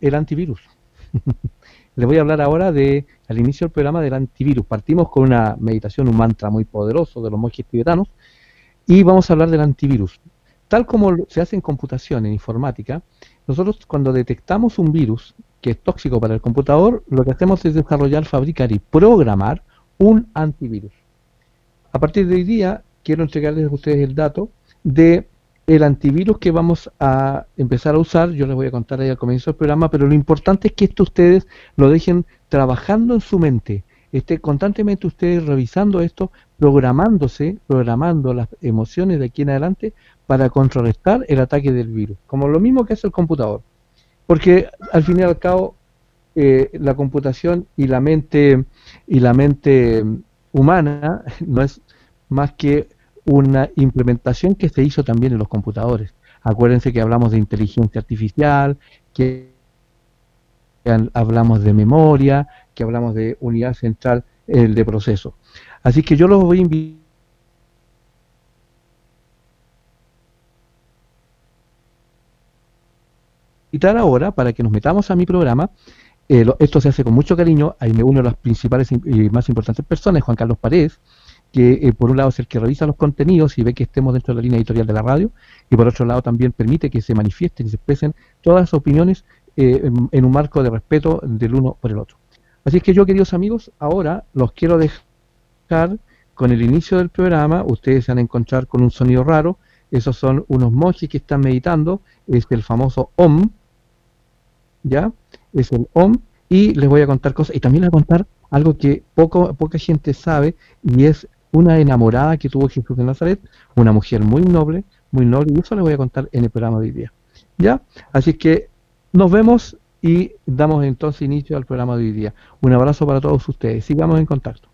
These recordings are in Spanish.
el antivirus. Les voy a hablar ahora de, al inicio del programa del antivirus. Partimos con una meditación, un mantra muy poderoso de los monjes tibetanos y vamos a hablar del antivirus. Tal como se hace en computación, en informática, nosotros cuando detectamos un virus que es tóxico para el computador, lo que hacemos es desarrollar, fabricar y programar un antivirus. A partir de hoy día, quiero entregarles a ustedes el dato de el antivirus que vamos a empezar a usar, yo les voy a contar ahí al comienzo del programa, pero lo importante es que esto ustedes lo dejen trabajando en su mente, esté constantemente ustedes revisando esto, programándose, programando las emociones de aquí en adelante para contrarrestar el ataque del virus, como lo mismo que hace el computador. Porque al fin y al cabo eh, la computación y la mente y la mente humana no es más que una implementación que se hizo también en los computadores. Acuérdense que hablamos de inteligencia artificial, que hablamos de memoria, que hablamos de unidad central el de proceso. Así que yo los voy a invitar ahora para que nos metamos a mi programa. Eh, esto se hace con mucho cariño, ahí me uno de las principales y más importantes personas, Juan Carlos Paredes, que eh, por un lado es el que revisa los contenidos y ve que estemos dentro de la línea editorial de la radio, y por otro lado también permite que se manifiesten y se expresen todas las opiniones eh, en, un marco de respeto del uno por el otro. Así es que yo, queridos amigos, ahora los quiero dejar con el inicio del programa, ustedes se van a encontrar con un sonido raro, esos son unos monjes que están meditando, es el famoso OM, ¿ya? Es el OM, y les voy a contar cosas, y también les voy a contar algo que poco, poca gente sabe, y es una enamorada que tuvo Jesús de Nazaret, una mujer muy noble, muy noble, y eso les voy a contar en el programa de hoy día. ¿Ya? Así que nos vemos y damos entonces inicio al programa de hoy día. Un abrazo para todos ustedes. Sigamos en contacto.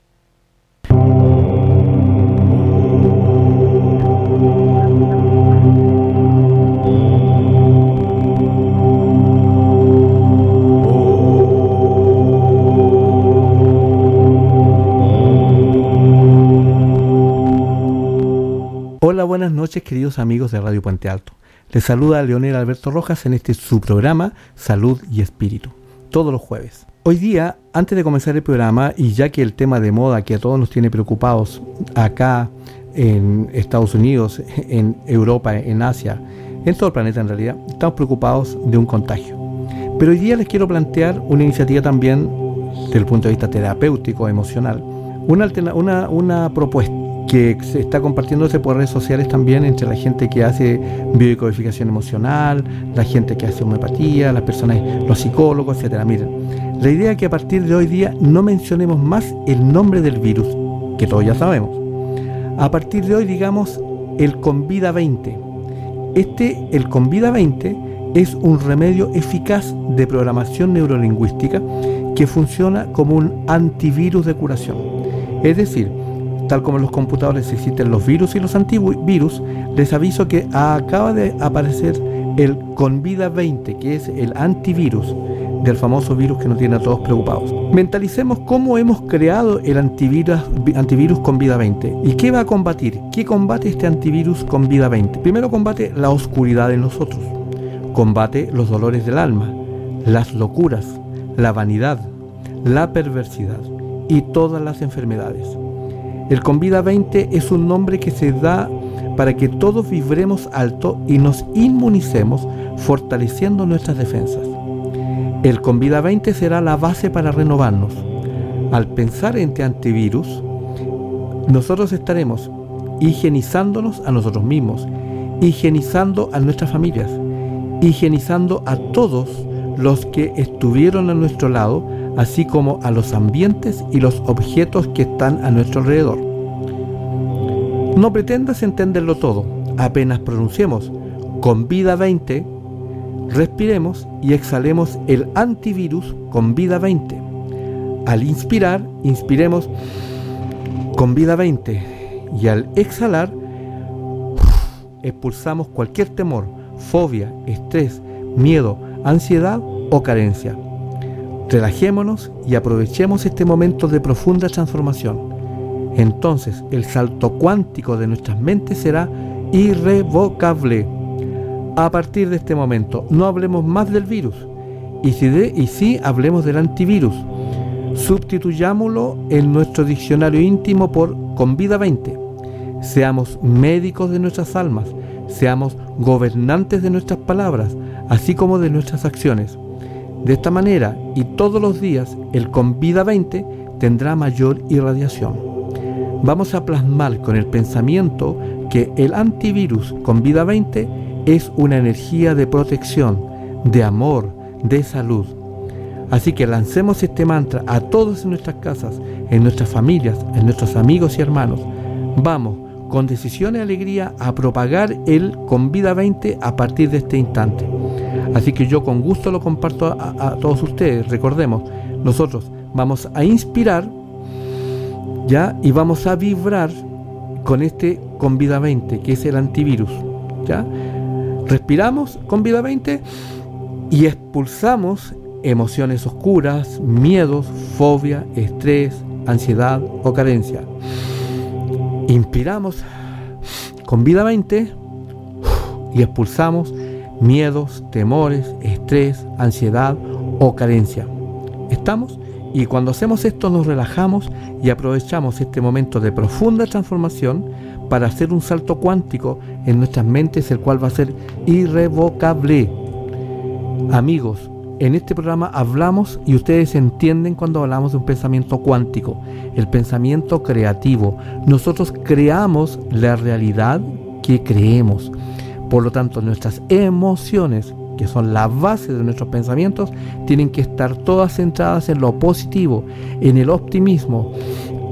Buenas noches queridos amigos de Radio Puente Alto. Les saluda Leonel Alberto Rojas en este su programa Salud y Espíritu, todos los jueves. Hoy día, antes de comenzar el programa, y ya que el tema de moda que a todos nos tiene preocupados acá en Estados Unidos, en Europa, en Asia, en todo el planeta en realidad, estamos preocupados de un contagio. Pero hoy día les quiero plantear una iniciativa también desde el punto de vista terapéutico, emocional, una, una, una propuesta que se está compartiéndose por redes sociales también entre la gente que hace biodecodificación emocional, la gente que hace homeopatía, las personas, los psicólogos, etcétera. Miren, la idea es que a partir de hoy día no mencionemos más el nombre del virus, que todos ya sabemos. A partir de hoy digamos el Convida 20. Este, el Convida 20, es un remedio eficaz de programación neurolingüística que funciona como un antivirus de curación. Es decir, tal como en los computadores existen los virus y los antivirus, les aviso que acaba de aparecer el Convida 20, que es el antivirus del famoso virus que nos tiene a todos preocupados. Mentalicemos cómo hemos creado el antivirus, antivirus Convida 20 y qué va a combatir. ¿Qué combate este antivirus Convida 20? Primero combate la oscuridad en nosotros, combate los dolores del alma, las locuras, la vanidad, la perversidad y todas las enfermedades. El Convida 20 es un nombre que se da para que todos vibremos alto y nos inmunicemos fortaleciendo nuestras defensas. El Convida 20 será la base para renovarnos. Al pensar en este antivirus, nosotros estaremos higienizándonos a nosotros mismos, higienizando a nuestras familias, higienizando a todos los que estuvieron a nuestro lado así como a los ambientes y los objetos que están a nuestro alrededor. No pretendas entenderlo todo, apenas pronunciemos con vida 20, respiremos y exhalemos el antivirus con vida 20. Al inspirar, inspiremos con vida 20 y al exhalar, expulsamos cualquier temor, fobia, estrés, miedo, ansiedad o carencia. Relajémonos y aprovechemos este momento de profunda transformación. Entonces el salto cuántico de nuestras mentes será irrevocable. A partir de este momento no hablemos más del virus y si, y si hablemos del antivirus. Sustituyámoslo en nuestro diccionario íntimo por con vida 20. Seamos médicos de nuestras almas, seamos gobernantes de nuestras palabras, así como de nuestras acciones. De esta manera y todos los días el con vida 20 tendrá mayor irradiación. Vamos a plasmar con el pensamiento que el antivirus con vida 20 es una energía de protección, de amor, de salud. Así que lancemos este mantra a todos en nuestras casas, en nuestras familias, en nuestros amigos y hermanos. Vamos, con decisión y alegría, a propagar el con vida 20 a partir de este instante. Así que yo con gusto lo comparto a, todos ustedes. Recordemos, nosotros vamos a inspirar, ¿ya? Y vamos a vibrar con este con vida 20, que es el antivirus, ¿ya? Respiramos con vida 20 y expulsamos emociones oscuras, miedos, fobia, estrés, ansiedad o carencia. Inspiramos con vida 20 y expulsamos miedos, temores, estrés, ansiedad o carencia. ¿Estamos? Y cuando hacemos esto nos relajamos y aprovechamos este momento de profunda transformación para hacer un salto cuántico en nuestras mentes, el cual va a ser irrevocable. Amigos, en este programa hablamos y ustedes entienden cuando hablamos de un pensamiento cuántico, el pensamiento creativo. Nosotros creamos la realidad que creemos. Por lo tanto, nuestras emociones, que son la base de nuestros pensamientos, tienen que estar todas centradas en lo positivo, en el optimismo.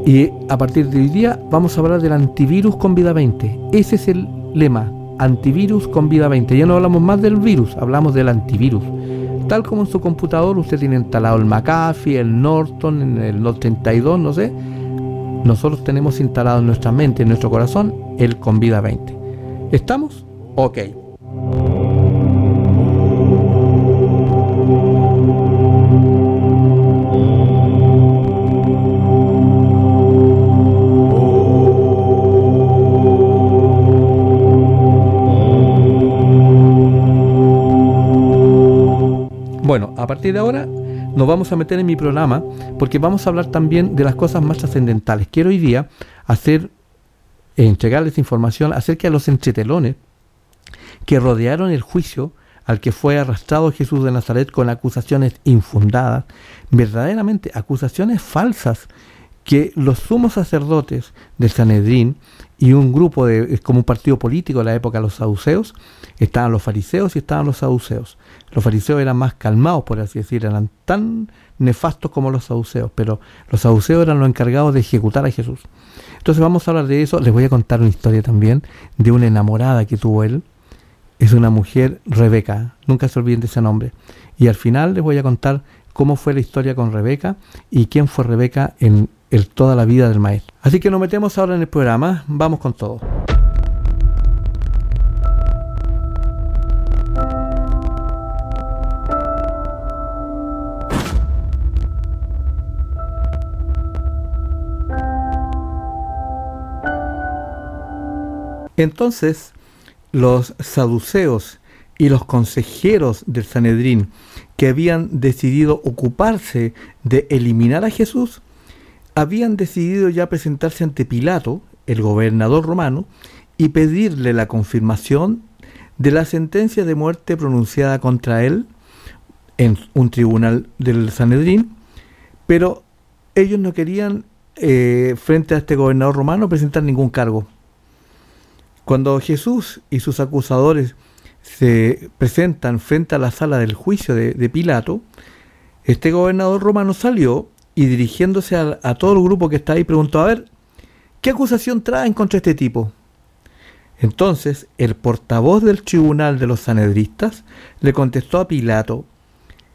Y a partir de hoy día vamos a hablar del antivirus con vida 20. Ese es el lema, antivirus con vida 20. Ya no hablamos más del virus, hablamos del antivirus. Tal como en su computador usted tiene instalado el McAfee, el Norton, el Note 32, no sé. Nosotros tenemos instalado en nuestra mente, en nuestro corazón, el Convida 20. ¿Estamos? Ok. Partir de ahora nos vamos a meter en mi programa porque vamos a hablar también de las cosas más trascendentales. Quiero hoy día hacer, entregarles información acerca de los entretelones que rodearon el juicio al que fue arrastrado Jesús de Nazaret con acusaciones infundadas, verdaderamente acusaciones falsas que los sumos sacerdotes del Sanedrín y un grupo de, como un partido político de la época, los saduceos, estaban los fariseos y estaban los saduceos. Los fariseos eran más calmados, por así decir, eran tan nefastos como los saduceos, pero los saduceos eran los encargados de ejecutar a Jesús. Entonces vamos a hablar de eso, les voy a contar una historia también de una enamorada que tuvo él, es una mujer Rebeca, nunca se olviden de ese nombre. Y al final les voy a contar cómo fue la historia con Rebeca y quién fue Rebeca en el, toda la vida del maestro. Así que nos metemos ahora en el programa, vamos con todo. Entonces, los saduceos y los consejeros del Sanedrín que habían decidido ocuparse de eliminar a Jesús, habían decidido ya presentarse ante Pilato, el gobernador romano, y pedirle la confirmación de la sentencia de muerte pronunciada contra él en un tribunal del Sanedrín, pero ellos no querían, eh, frente a este gobernador romano, presentar ningún cargo. Cuando Jesús y sus acusadores se presentan frente a la sala del juicio de, Pilato, este gobernador romano salió y dirigiéndose a, todo el grupo que está ahí preguntó, a ver, ¿qué acusación traen contra este tipo? Entonces el portavoz del tribunal de los sanedristas le contestó a Pilato,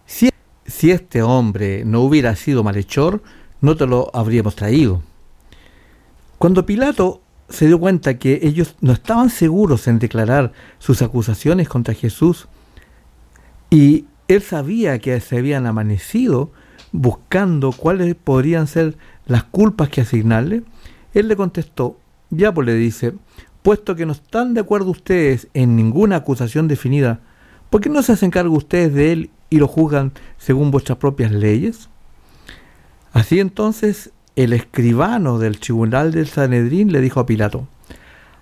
si, si este hombre no hubiera sido malhechor, no te lo habríamos traído. Cuando Pilato se dio cuenta que ellos no estaban seguros en declarar sus acusaciones contra Jesús y él sabía que se habían amanecido buscando cuáles podrían ser las culpas que asignarle, él le contestó, ya pues le dice, puesto que no están de acuerdo ustedes en ninguna acusación definida, ¿por qué no se hacen cargo ustedes de él y lo juzgan según vuestras propias leyes? Así entonces el escribano del tribunal del Sanedrín le dijo a Pilato,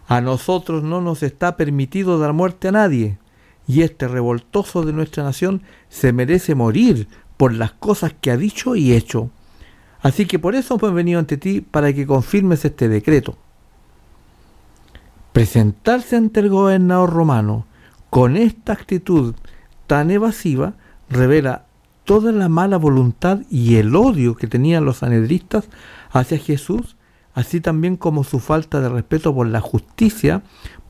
a nosotros no nos está permitido dar muerte a nadie, y este revoltoso de nuestra nación se merece morir por las cosas que ha dicho y hecho. Así que por eso hemos venido ante ti para que confirmes este decreto. Presentarse ante el gobernador romano con esta actitud tan evasiva revela toda la mala voluntad y el odio que tenían los sanedristas hacia Jesús, así también como su falta de respeto por la justicia,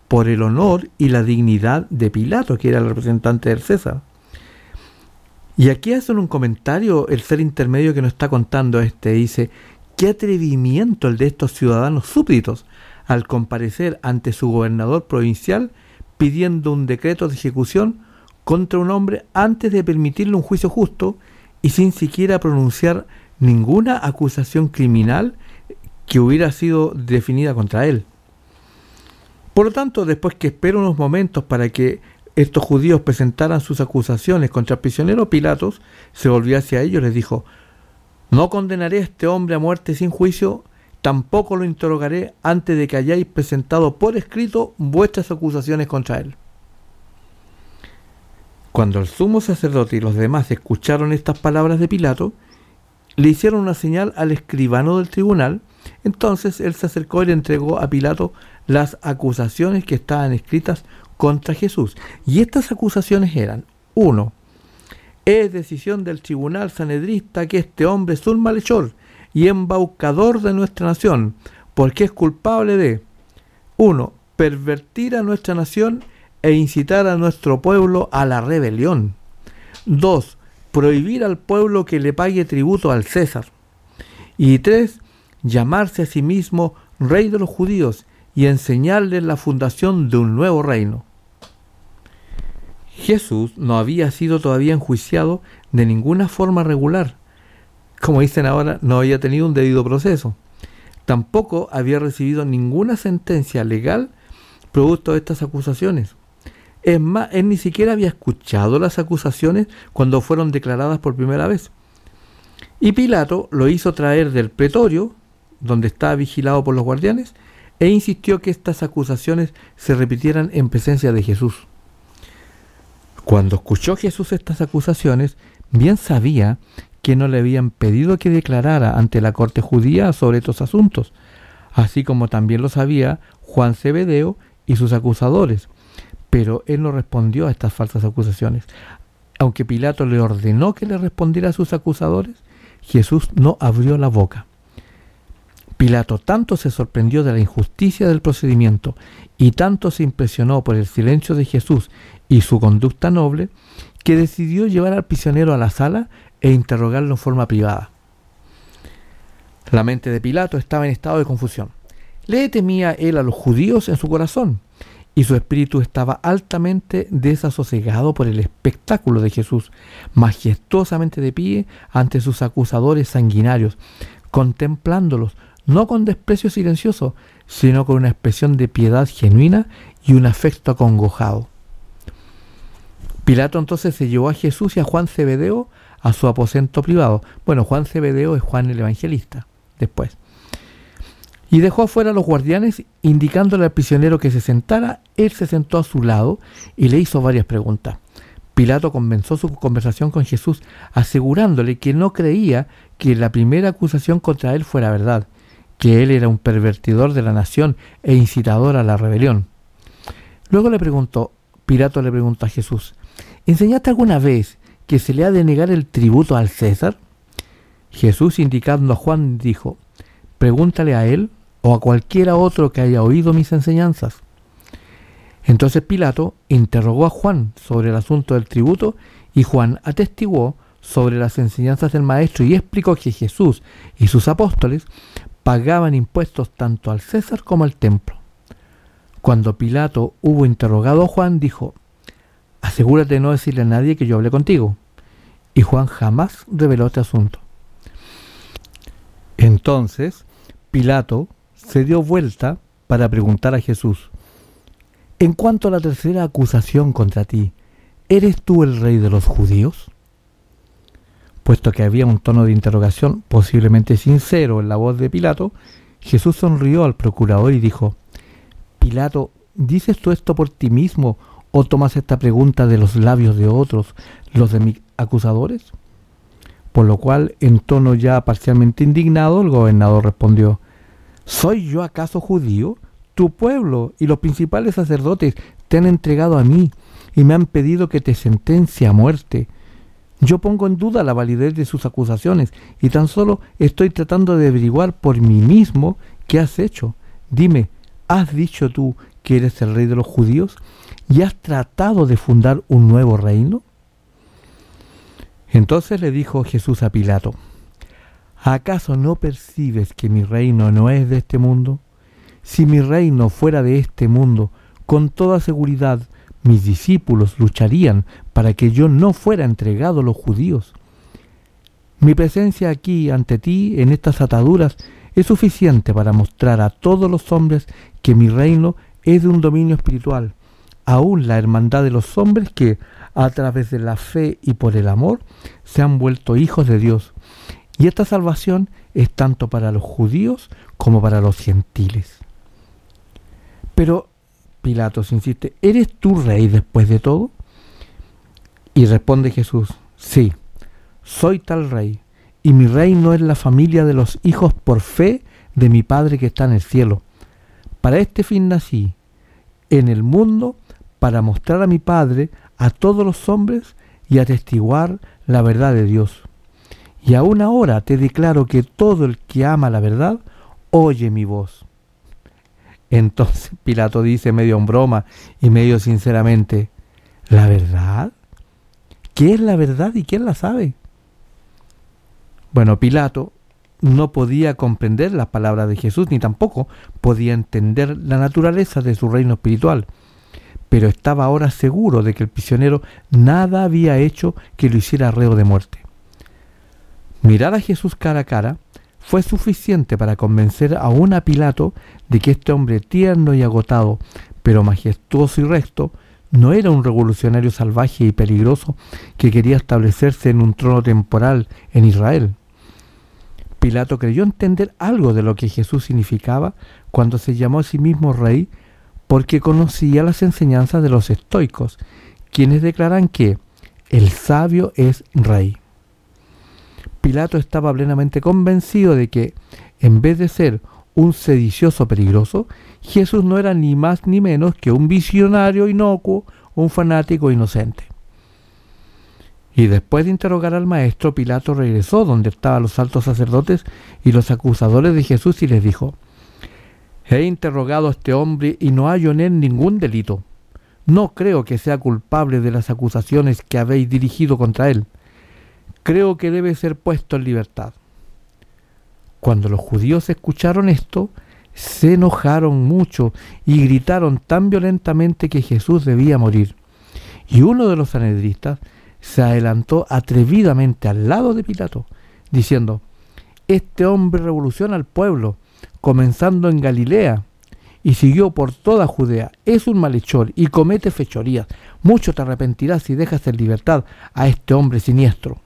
por el honor y la dignidad de Pilato, que era el representante del César. Y aquí hacen un comentario el ser intermedio que nos está contando este, dice, qué atrevimiento el de estos ciudadanos súbditos al comparecer ante su gobernador provincial pidiendo un decreto de ejecución contra un hombre antes de permitirle un juicio justo y sin siquiera pronunciar ninguna acusación criminal que hubiera sido definida contra él. Por lo tanto, después que espera unos momentos para que estos judíos presentaran sus acusaciones contra el prisionero Pilatos, se volvió hacia ellos y les dijo, no condenaré a este hombre a muerte sin juicio, tampoco lo interrogaré antes de que hayáis presentado por escrito vuestras acusaciones contra él. Cuando el sumo sacerdote y los demás escucharon estas palabras de Pilato, le hicieron una señal al escribano del tribunal, entonces él se acercó y le entregó a Pilato las acusaciones que estaban escritas contra Jesús. Y estas acusaciones eran, uno, es decisión del tribunal sanedrista que este hombre es un malhechor y embaucador de nuestra nación, porque es culpable de, uno, pervertir a nuestra nación e incitar a nuestro pueblo a la rebelión. 2. Prohibir al pueblo que le pague tributo al César. Y 3. Llamarse a sí mismo rey de los judíos y enseñarles la fundación de un nuevo reino. Jesús no había sido todavía enjuiciado de ninguna forma regular. Como dicen ahora, no había tenido un debido proceso. Tampoco había recibido ninguna sentencia legal producto de estas acusaciones. Es más, él ni siquiera había escuchado las acusaciones cuando fueron declaradas por primera vez. Y Pilato lo hizo traer del pretorio, donde estaba vigilado por los guardianes, e insistió que estas acusaciones se repitieran en presencia de Jesús. Cuando escuchó Jesús estas acusaciones, bien sabía que no le habían pedido que declarara ante la corte judía sobre estos asuntos, así como también lo sabía Juan Cebedeo y sus acusadores, pero él no respondió a estas falsas acusaciones. Aunque Pilato le ordenó que le respondiera a sus acusadores, Jesús no abrió la boca. Pilato tanto se sorprendió de la injusticia del procedimiento y tanto se impresionó por el silencio de Jesús y su conducta noble, que decidió llevar al prisionero a la sala e interrogarlo en forma privada. La mente de Pilato estaba en estado de confusión. Le temía él a los judíos en su corazón, y su espíritu estaba altamente desasosegado por el espectáculo de Jesús, majestuosamente de pie ante sus acusadores sanguinarios, contemplándolos no con desprecio silencioso, sino con una expresión de piedad genuina y un afecto acongojado. Pilato entonces se llevó a Jesús y a Juan Cebedeo a su aposento privado. Bueno, Juan Cebedeo es Juan el Evangelista, después y dejó afuera a los guardianes, indicándole al prisionero que se sentara. Él se sentó a su lado y le hizo varias preguntas. Pilato comenzó su conversación con Jesús, asegurándole que no creía que la primera acusación contra él fuera verdad, que él era un pervertidor de la nación e incitador a la rebelión. Luego le preguntó, Pilato le preguntó a Jesús, ¿enseñaste alguna vez que se le ha de negar el tributo al César? Jesús, indicando a Juan, dijo, pregúntale a él o a cualquiera otro que haya oído mis enseñanzas. Entonces Pilato interrogó a Juan sobre el asunto del tributo y Juan atestiguó sobre las enseñanzas del Maestro y explicó que Jesús y sus apóstoles pagaban impuestos tanto al César como al templo. Cuando Pilato hubo interrogado a Juan, dijo, asegúrate de no decirle a nadie que yo hablé contigo. Y Juan jamás reveló este asunto. Entonces, Pilato se dio vuelta para preguntar a Jesús, en cuanto a la tercera acusación contra ti, ¿eres tú el rey de los judíos? Puesto que había un tono de interrogación posiblemente sincero en la voz de Pilato, Jesús sonrió al procurador y dijo, Pilato, ¿dices tú esto por ti mismo o tomas esta pregunta de los labios de otros, los de mis acusadores? Por lo cual, en tono ya parcialmente indignado, el gobernador respondió, ¿Soy yo acaso judío? Tu pueblo y los principales sacerdotes te han entregado a mí y me han pedido que te sentencie a muerte. Yo pongo en duda la validez de sus acusaciones y tan solo estoy tratando de averiguar por mí mismo qué has hecho. Dime, ¿has dicho tú que eres el rey de los judíos y has tratado de fundar un nuevo reino? Entonces le dijo Jesús a Pilato, ¿acaso no percibes que mi reino no es de este mundo? Si mi reino fuera de este mundo, con toda seguridad mis discípulos lucharían para que yo no fuera entregado a los judíos. Mi presencia aquí ante ti en estas ataduras es suficiente para mostrar a todos los hombres que mi reino es de un dominio espiritual, aún la hermandad de los hombres que, a través de la fe y por el amor, se han vuelto hijos de Dios. Y esta salvación es tanto para los judíos como para los gentiles. Pero Pilatos insiste, ¿eres tú rey después de todo? Y responde Jesús, sí, soy tal rey, y mi reino es la familia de los hijos por fe de mi Padre que está en el cielo. Para este fin nací en el mundo para mostrar a mi Padre a todos los hombres y atestiguar la verdad de Dios. Y aún ahora te declaro que todo el que ama la verdad oye mi voz. Entonces Pilato dice medio en broma y medio sinceramente, ¿la verdad? ¿Qué es la verdad y quién la sabe? Bueno, Pilato no podía comprender las palabras de Jesús ni tampoco podía entender la naturaleza de su reino espiritual pero estaba ahora seguro de que el prisionero nada había hecho que lo hiciera reo de muerte. Mirar a Jesús cara a cara fue suficiente para convencer a un Pilato de que este hombre tierno y agotado, pero majestuoso y recto, no era un revolucionario salvaje y peligroso que quería establecerse en un trono temporal en Israel. Pilato creyó entender algo de lo que Jesús significaba cuando se llamó a sí mismo rey porque conocía las enseñanzas de los estoicos, quienes declaran que el sabio es rey. Pilato estaba plenamente convencido de que, en vez de ser un sedicioso peligroso, Jesús no era ni más ni menos que un visionario inocuo, un fanático inocente. Y después de interrogar al maestro, Pilato regresó donde estaban los altos sacerdotes y los acusadores de Jesús y les dijo, He interrogado a este hombre y no hallo en él ningún delito. No creo que sea culpable de las acusaciones que habéis dirigido contra él. Creo que debe ser puesto en libertad. Cuando los judíos escucharon esto, se enojaron mucho y gritaron tan violentamente que Jesús debía morir. Y uno de los sanedristas se adelantó atrevidamente al lado de Pilato, diciendo, Este hombre revoluciona al pueblo comenzando en Galilea y siguió por toda Judea. Es un malhechor y comete fechorías. Mucho te arrepentirás si dejas en libertad a este hombre siniestro.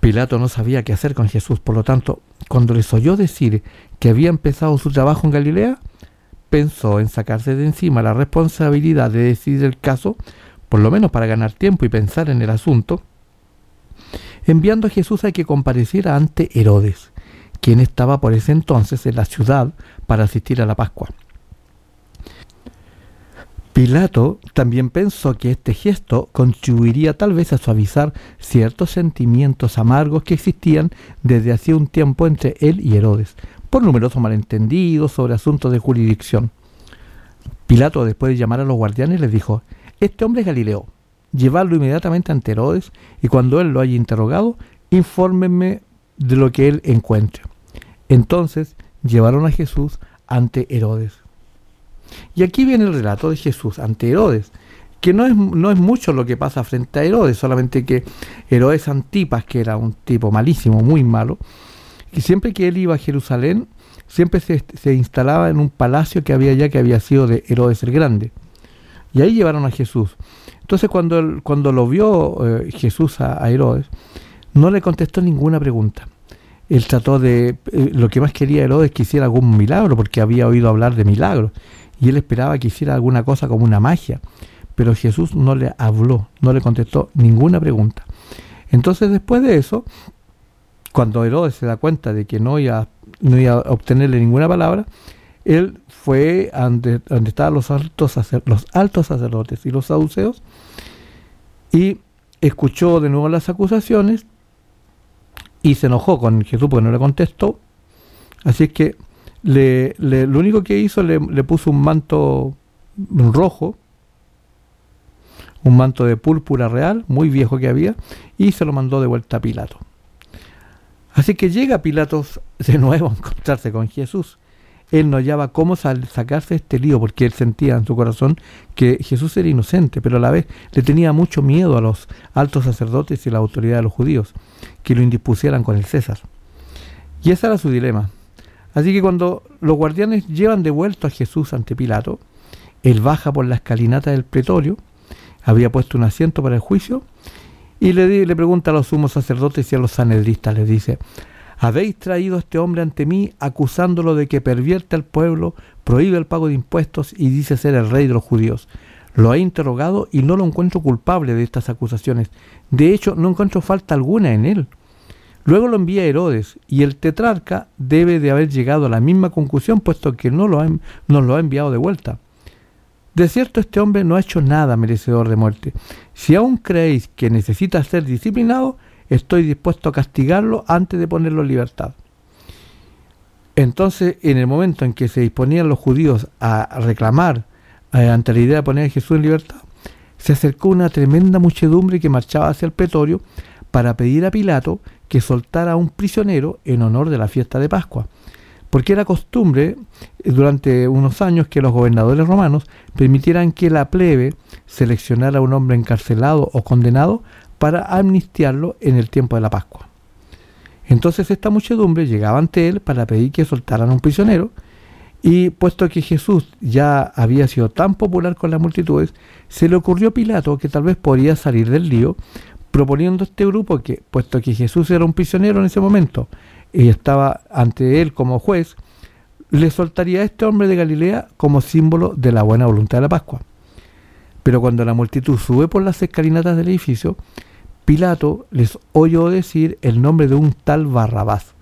Pilato no sabía qué hacer con Jesús, por lo tanto, cuando les oyó decir que había empezado su trabajo en Galilea, pensó en sacarse de encima la responsabilidad de decidir el caso, por lo menos para ganar tiempo y pensar en el asunto, enviando a Jesús a que compareciera ante Herodes quien estaba por ese entonces en la ciudad para asistir a la Pascua. Pilato también pensó que este gesto contribuiría tal vez a suavizar ciertos sentimientos amargos que existían desde hacía un tiempo entre él y Herodes, por numerosos malentendidos sobre asuntos de jurisdicción. Pilato, después de llamar a los guardianes, les dijo, Este hombre es Galileo, llevadlo inmediatamente ante Herodes, y cuando él lo haya interrogado, infórmenme de lo que él encuentre. Entonces llevaron a Jesús ante Herodes. Y aquí viene el relato de Jesús ante Herodes, que no es, no es mucho lo que pasa frente a Herodes, solamente que Herodes Antipas, que era un tipo malísimo, muy malo, y siempre que él iba a Jerusalén, siempre se, instalaba en un palacio que había ya que había sido de Herodes el Grande. Y ahí llevaron a Jesús. Entonces cuando, cuando lo vio eh, Jesús a, Herodes, no le contestó ninguna pregunta. Él trató de, eh, lo que más quería Herodes que hiciera algún milagro, porque había oído hablar de milagros, y él esperaba que hiciera alguna cosa como una magia, pero Jesús no le habló, no le contestó ninguna pregunta. Entonces después de eso, cuando Herodes se da cuenta de que no iba, no iba a obtenerle ninguna palabra, él fue donde, estaban los altos, los altos sacerdotes y los saduceos y escuchó de nuevo las acusaciones y se enojó con Jesús porque no le contestó. Así que le, lo único que hizo le, le puso un manto rojo, un manto de púrpura real, muy viejo que había, y se lo mandó de vuelta a Pilato. Así que llega Pilatos de nuevo a encontrarse con Jesús. Él no hallaba cómo sacarse este lío porque él sentía en su corazón que Jesús era inocente, pero a la vez le tenía mucho miedo a los altos sacerdotes y la autoridad de los judíos, que lo indispusieran con el César. Y ese era su dilema. Así que cuando los guardianes llevan de vuelto a Jesús ante Pilato, él baja por la escalinata del pretorio, había puesto un asiento para el juicio, y le, le pregunta a los sumos sacerdotes y a los sanedristas, les dice, habéis traído a este hombre ante mí acusándolo de que pervierte al pueblo, prohíbe el pago de impuestos y dice ser el rey de los judíos. Lo he interrogado y no lo encuentro culpable de estas acusaciones. De hecho, no encuentro falta alguna en él. Luego lo envía Herodes y el tetrarca debe de haber llegado a la misma conclusión puesto que no lo nos lo ha enviado de vuelta. De cierto, este hombre no ha hecho nada merecedor de muerte. Si aún creéis que necesita ser disciplinado, estoy dispuesto a castigarlo antes de ponerlo en libertad. Entonces, en el momento en que se disponían los judíos a reclamar ante la idea de poner a Jesús en libertad, se acercó una tremenda muchedumbre que marchaba hacia el pretorio para pedir a Pilato que soltara a un prisionero en honor de la fiesta de Pascua porque era costumbre eh, durante unos años que los gobernadores romanos permitieran que la plebe seleccionara a un hombre encarcelado o condenado para amnistiarlo en el tiempo de la Pascua. Entonces esta muchedumbre llegaba ante él para pedir que soltaran a un prisionero y puesto que Jesús ya había sido tan popular con las multitudes, se le ocurrió a Pilato que tal vez podría salir del lío proponiendo a este grupo que, puesto que Jesús era un prisionero en ese momento, y estaba ante él como juez, le soltaría a este hombre de Galilea como símbolo de la buena voluntad de la Pascua. Pero cuando la multitud sube por las escalinatas del edificio, Pilato les oyó decir el nombre de un tal Barrabás.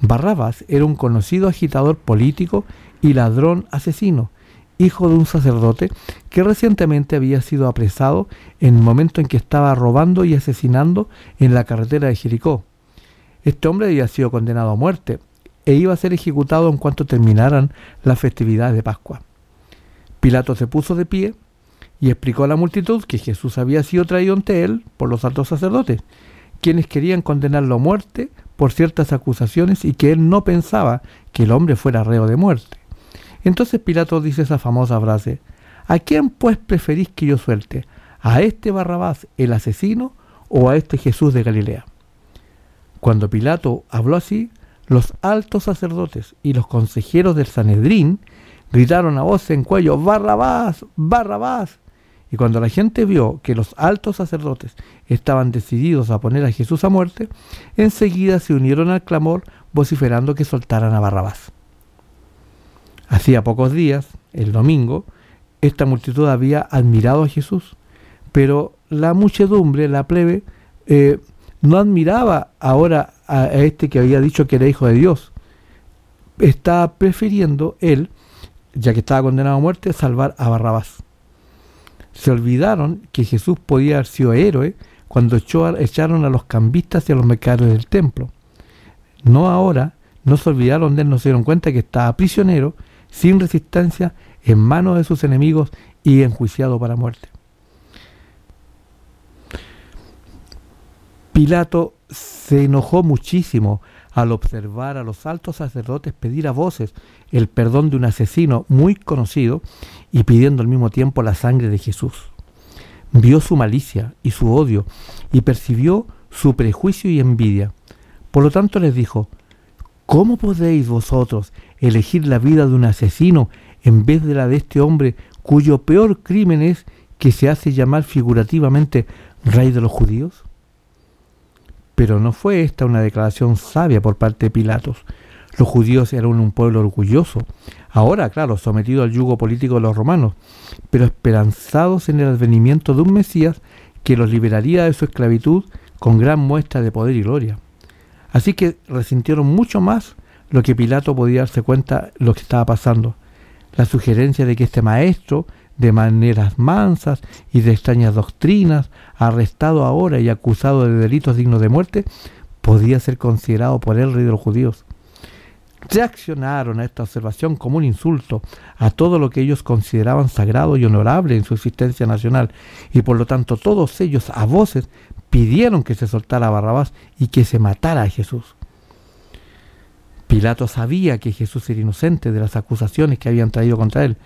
Barrabás era un conocido agitador político y ladrón asesino, hijo de un sacerdote que recientemente había sido apresado en el momento en que estaba robando y asesinando en la carretera de Jericó. Este hombre había sido condenado a muerte e iba a ser ejecutado en cuanto terminaran las festividades de Pascua. Pilato se puso de pie y explicó a la multitud que Jesús había sido traído ante él por los altos sacerdotes, quienes querían condenarlo a muerte por ciertas acusaciones y que él no pensaba que el hombre fuera reo de muerte. Entonces Pilato dice esa famosa frase, ¿a quién pues preferís que yo suelte? ¿A este Barrabás, el asesino, o a este Jesús de Galilea? Cuando Pilato habló así, los altos sacerdotes y los consejeros del Sanedrín gritaron a voz en cuello, Barrabás, Barrabás. Y cuando la gente vio que los altos sacerdotes estaban decididos a poner a Jesús a muerte, enseguida se unieron al clamor vociferando que soltaran a Barrabás. Hacía pocos días, el domingo, esta multitud había admirado a Jesús, pero la muchedumbre, la plebe, eh, no admiraba ahora a este que había dicho que era hijo de Dios. Estaba prefiriendo él, ya que estaba condenado a muerte, salvar a Barrabás. Se olvidaron que Jesús podía haber sido héroe cuando echaron a los cambistas y a los mercaderes del templo. No ahora, no se olvidaron de él, no se dieron cuenta que estaba prisionero, sin resistencia, en manos de sus enemigos y enjuiciado para muerte. Pilato se enojó muchísimo al observar a los altos sacerdotes pedir a voces el perdón de un asesino muy conocido y pidiendo al mismo tiempo la sangre de Jesús. Vio su malicia y su odio y percibió su prejuicio y envidia. Por lo tanto les dijo, ¿cómo podéis vosotros elegir la vida de un asesino en vez de la de este hombre cuyo peor crimen es que se hace llamar figurativamente rey de los judíos? Pero no fue esta una declaración sabia por parte de Pilatos. Los judíos eran un pueblo orgulloso, ahora, claro, sometido al yugo político de los romanos, pero esperanzados en el advenimiento de un Mesías que los liberaría de su esclavitud con gran muestra de poder y gloria. Así que resintieron mucho más lo que Pilato podía darse cuenta lo que estaba pasando. La sugerencia de que este maestro, de maneras mansas y de extrañas doctrinas, arrestado ahora y acusado de delitos dignos de muerte, podía ser considerado por el rey de los judíos. Reaccionaron a esta observación como un insulto a todo lo que ellos consideraban sagrado y honorable en su existencia nacional, y por lo tanto todos ellos a voces pidieron que se soltara a Barrabás y que se matara a Jesús. Pilato sabía que Jesús era inocente de las acusaciones que habían traído contra él.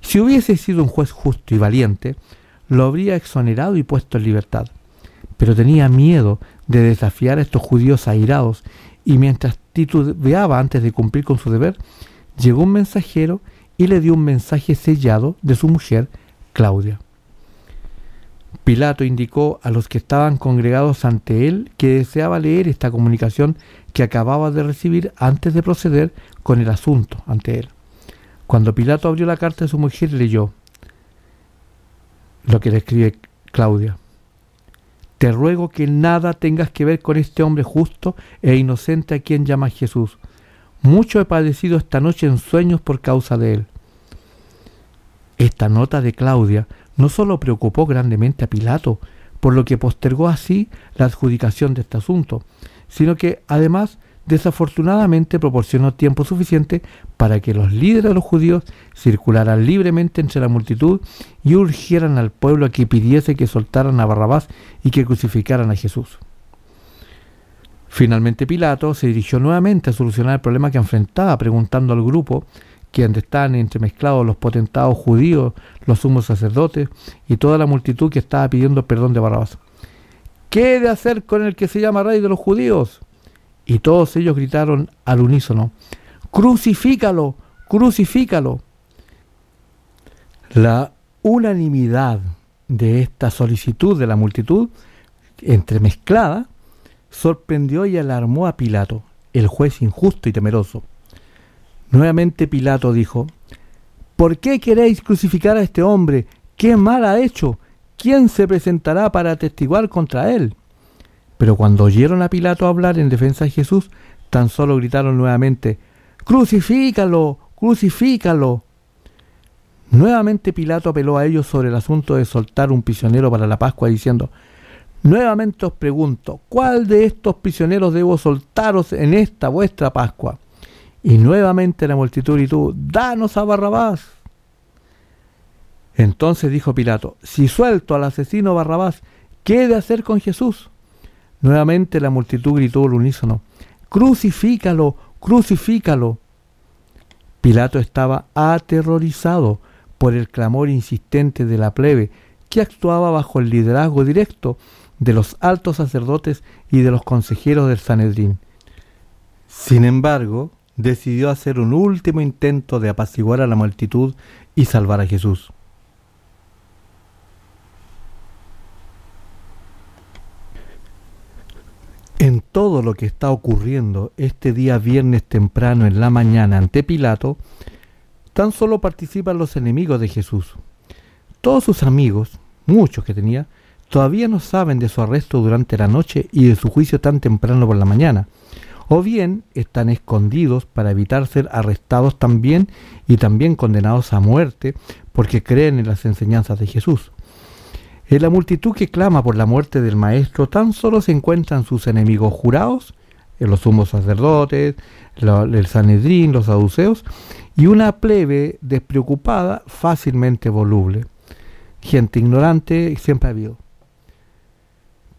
Si hubiese sido un juez justo y valiente, lo habría exonerado y puesto en libertad. Pero tenía miedo de desafiar a estos judíos airados y mientras titubeaba antes de cumplir con su deber, llegó un mensajero y le dio un mensaje sellado de su mujer, Claudia. Pilato indicó a los que estaban congregados ante él que deseaba leer esta comunicación que acababa de recibir antes de proceder con el asunto ante él. Cuando Pilato abrió la carta de su mujer, leyó lo que le escribe Claudia. Te ruego que nada tengas que ver con este hombre justo e inocente a quien llamas Jesús. Mucho he padecido esta noche en sueños por causa de él. Esta nota de Claudia no solo preocupó grandemente a Pilato, por lo que postergó así la adjudicación de este asunto, sino que además desafortunadamente proporcionó tiempo suficiente para que los líderes de los judíos circularan libremente entre la multitud y urgieran al pueblo a que pidiese que soltaran a Barrabás y que crucificaran a Jesús. Finalmente Pilato se dirigió nuevamente a solucionar el problema que enfrentaba, preguntando al grupo donde están entremezclados los potentados judíos, los sumos sacerdotes y toda la multitud que estaba pidiendo perdón de Barrabás. ¿Qué he de hacer con el que se llama rey de los judíos? Y todos ellos gritaron al unísono, crucifícalo, crucifícalo. La unanimidad de esta solicitud de la multitud, entremezclada, sorprendió y alarmó a Pilato, el juez injusto y temeroso. Nuevamente Pilato dijo, ¿por qué queréis crucificar a este hombre? ¿Qué mal ha hecho? ¿Quién se presentará para atestiguar contra él? Pero cuando oyeron a Pilato hablar en defensa de Jesús, tan solo gritaron nuevamente, Crucifícalo, crucifícalo. Nuevamente Pilato apeló a ellos sobre el asunto de soltar un prisionero para la Pascua, diciendo, Nuevamente os pregunto, ¿cuál de estos prisioneros debo soltaros en esta vuestra Pascua? Y nuevamente la multitud gritó, danos a Barrabás. Entonces dijo Pilato, si suelto al asesino Barrabás, ¿qué he de hacer con Jesús? Nuevamente la multitud gritó al unísono, crucifícalo, crucifícalo. Pilato estaba aterrorizado por el clamor insistente de la plebe, que actuaba bajo el liderazgo directo de los altos sacerdotes y de los consejeros del Sanedrín. Sin embargo, decidió hacer un último intento de apaciguar a la multitud y salvar a Jesús. En todo lo que está ocurriendo este día viernes temprano en la mañana ante Pilato, tan solo participan los enemigos de Jesús. Todos sus amigos, muchos que tenía, todavía no saben de su arresto durante la noche y de su juicio tan temprano por la mañana o bien están escondidos para evitar ser arrestados también y también condenados a muerte porque creen en las enseñanzas de Jesús. En la multitud que clama por la muerte del Maestro tan solo se encuentran sus enemigos jurados, los sumos sacerdotes, el Sanedrín, los saduceos, y una plebe despreocupada, fácilmente voluble. Gente ignorante siempre ha habido.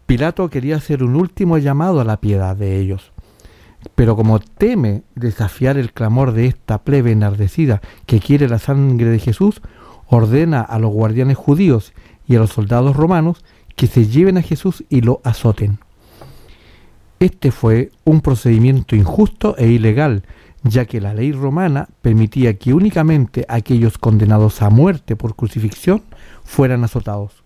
Pilato quería hacer un último llamado a la piedad de ellos pero como teme desafiar el clamor de esta plebe enardecida que quiere la sangre de Jesús, ordena a los guardianes judíos y a los soldados romanos que se lleven a Jesús y lo azoten. Este fue un procedimiento injusto e ilegal, ya que la ley romana permitía que únicamente aquellos condenados a muerte por crucifixión fueran azotados.